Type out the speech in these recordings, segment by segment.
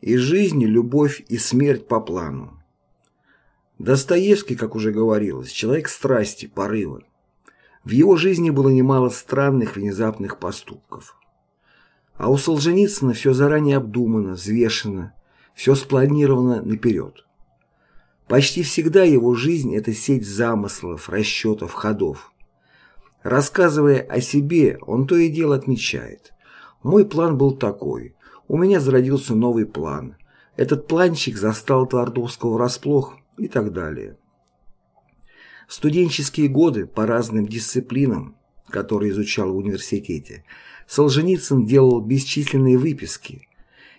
И жизнь, любовь, и смерть по плану. Достоевский, как уже говорилось, человек страсти, порыва. В его жизни было немало странных внезапных поступков. А у Солженицына все заранее обдумано, взвешено, все спланировано наперед. Почти всегда его жизнь – это сеть замыслов, расчетов, ходов. Рассказывая о себе, он то и дело отмечает. «Мой план был такой. У меня зародился новый план. Этот планчик застал Твардовского врасплох и так далее». В студенческие годы по разным дисциплинам, которые изучал в университете, Солженицын делал бесчисленные выписки,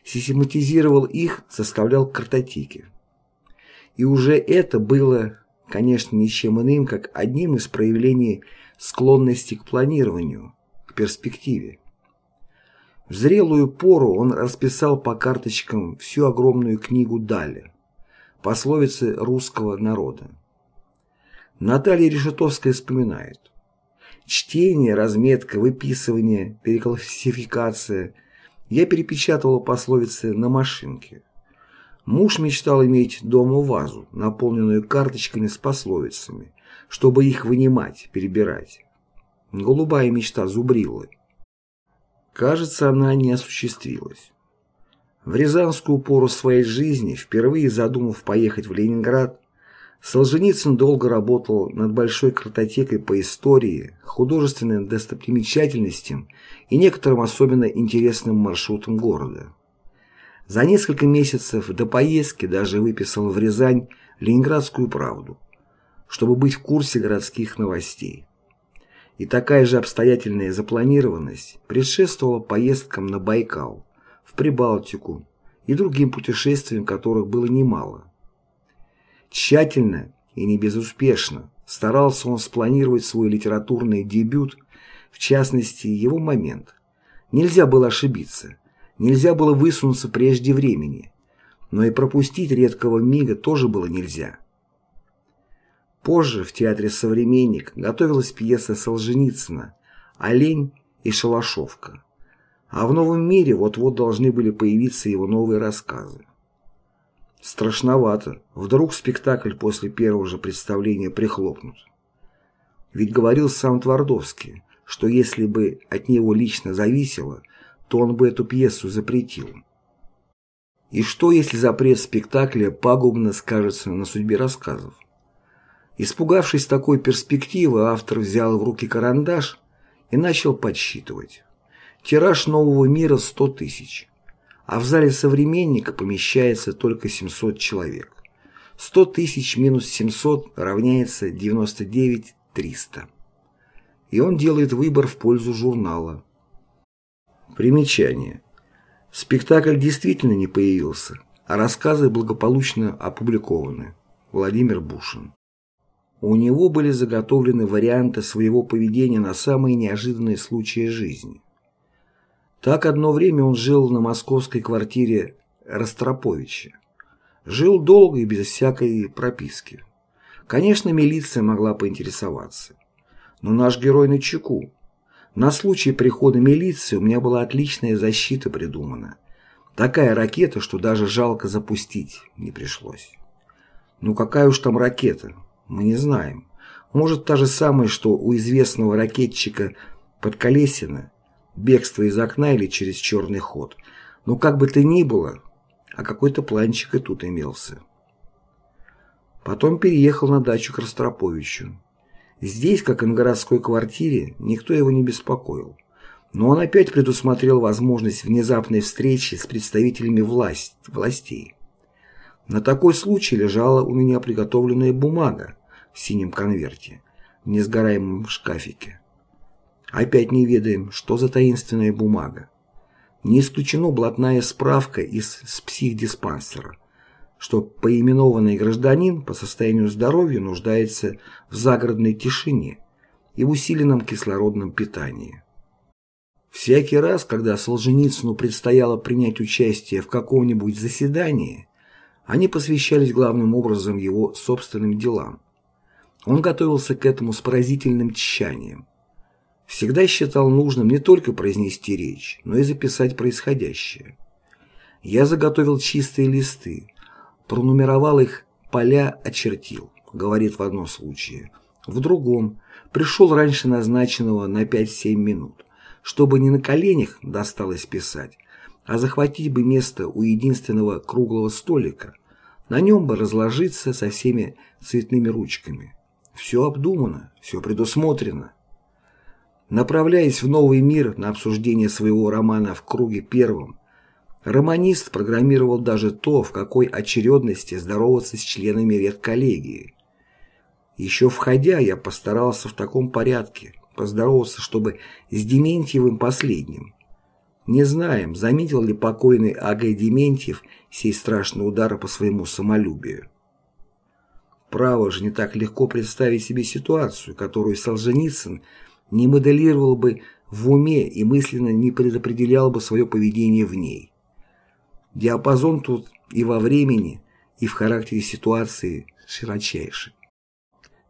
систематизировал их, составлял картотеки. И уже это было, конечно, ничем иным, как одним из проявлений склонности к планированию, к перспективе. В зрелую пору он расписал по карточкам всю огромную книгу Даля, пословицы русского народа. Наталья Решетовская вспоминает. Чтение, разметка, выписывание, переклассификация. Я перепечатывала пословицы на машинке. Муж мечтал иметь дома вазу, наполненную карточками с пословицами, чтобы их вынимать, перебирать. Голубая мечта зубрила. Кажется, она не осуществилась. В Рязанскую пору своей жизни, впервые задумав поехать в Ленинград, Солженицын долго работал над большой картотекой по истории, художественным достопримечательностям и некоторым особенно интересным маршрутам города. За несколько месяцев до поездки даже выписал в Рязань «Ленинградскую правду», чтобы быть в курсе городских новостей. И такая же обстоятельная запланированность предшествовала поездкам на Байкал, в Прибалтику и другим путешествиям, которых было немало. Тщательно и не безуспешно старался он спланировать свой литературный дебют, в частности, его момент. Нельзя было ошибиться, нельзя было высунуться прежде времени, но и пропустить редкого мига тоже было нельзя. Позже в театре «Современник» готовилась пьеса Солженицына «Олень и шалашовка», а в «Новом мире» вот-вот должны были появиться его новые рассказы. Страшновато. Вдруг спектакль после первого же представления прихлопнут. Ведь говорил сам Твардовский, что если бы от него лично зависело, то он бы эту пьесу запретил. И что, если запрет спектакля пагубно скажется на судьбе рассказов? Испугавшись такой перспективы, автор взял в руки карандаш и начал подсчитывать. Тираж «Нового мира» 100 тысяч а в зале «Современника» помещается только 700 человек. 100 тысяч минус 700 равняется 99 300. И он делает выбор в пользу журнала. Примечание. Спектакль действительно не появился, а рассказы благополучно опубликованы. Владимир Бушин. У него были заготовлены варианты своего поведения на самые неожиданные случаи жизни. Так одно время он жил на московской квартире Ростроповича. Жил долго и без всякой прописки. Конечно, милиция могла поинтересоваться. Но наш герой на чеку. На случай прихода милиции у меня была отличная защита придумана. Такая ракета, что даже жалко запустить не пришлось. Ну какая уж там ракета, мы не знаем. Может, та же самая, что у известного ракетчика Подколесина бегство из окна или через черный ход. Но как бы то ни было, а какой-то планчик и тут имелся. Потом переехал на дачу к Ростроповичу. Здесь, как и на городской квартире, никто его не беспокоил. Но он опять предусмотрел возможность внезапной встречи с представителями власть, властей. На такой случай лежала у меня приготовленная бумага в синем конверте в несгораемом шкафике. Опять не ведаем, что за таинственная бумага. Не исключено блатная справка из с психдиспансера, что поименованный гражданин по состоянию здоровья нуждается в загородной тишине и в усиленном кислородном питании. Всякий раз, когда Солженицыну предстояло принять участие в каком-нибудь заседании, они посвящались главным образом его собственным делам. Он готовился к этому с поразительным тщанием всегда считал нужным не только произнести речь, но и записать происходящее. Я заготовил чистые листы, пронумеровал их, поля очертил, говорит в одном случае. В другом пришел раньше назначенного на 5-7 минут, чтобы не на коленях досталось писать, а захватить бы место у единственного круглого столика. На нем бы разложиться со всеми цветными ручками. Все обдумано, все предусмотрено. Направляясь в новый мир на обсуждение своего романа в круге первом, романист программировал даже то, в какой очередности здороваться с членами редколлегии. Еще входя, я постарался в таком порядке поздороваться, чтобы с Дементьевым последним. Не знаем, заметил ли покойный А.Г. Дементьев сей страшный удар по своему самолюбию. Право же не так легко представить себе ситуацию, которую Солженицын – не моделировал бы в уме и мысленно не предопределял бы свое поведение в ней. Диапазон тут и во времени, и в характере ситуации широчайший.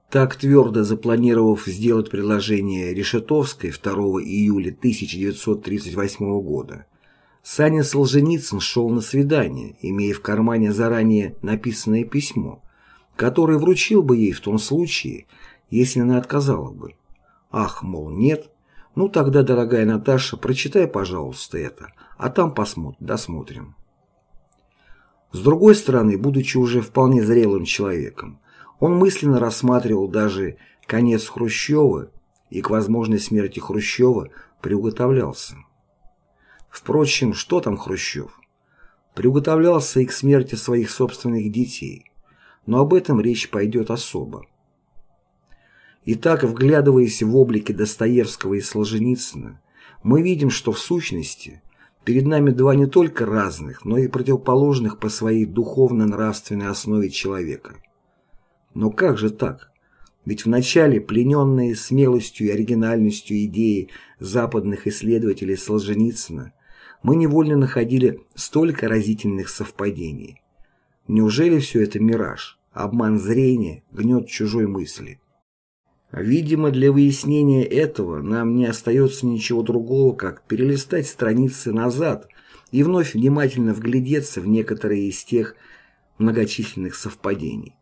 Так твердо запланировав сделать предложение Решетовской 2 июля 1938 года, Саня Солженицын шел на свидание, имея в кармане заранее написанное письмо, которое вручил бы ей в том случае, если она отказала бы. Ах, мол, нет. Ну тогда, дорогая Наташа, прочитай, пожалуйста, это, а там посмотрим, досмотрим. С другой стороны, будучи уже вполне зрелым человеком, он мысленно рассматривал даже конец Хрущева и к возможной смерти Хрущева приуготовлялся. Впрочем, что там Хрущев? Приуготовлялся и к смерти своих собственных детей, но об этом речь пойдет особо. Итак, вглядываясь в облики Достоевского и Солженицына, мы видим, что в сущности перед нами два не только разных, но и противоположных по своей духовно-нравственной основе человека. Но как же так? Ведь вначале плененные смелостью и оригинальностью идеи западных исследователей Солженицына мы невольно находили столько разительных совпадений. Неужели все это мираж, обман зрения, гнет чужой мысли? Видимо, для выяснения этого нам не остается ничего другого, как перелистать страницы назад и вновь внимательно вглядеться в некоторые из тех многочисленных совпадений.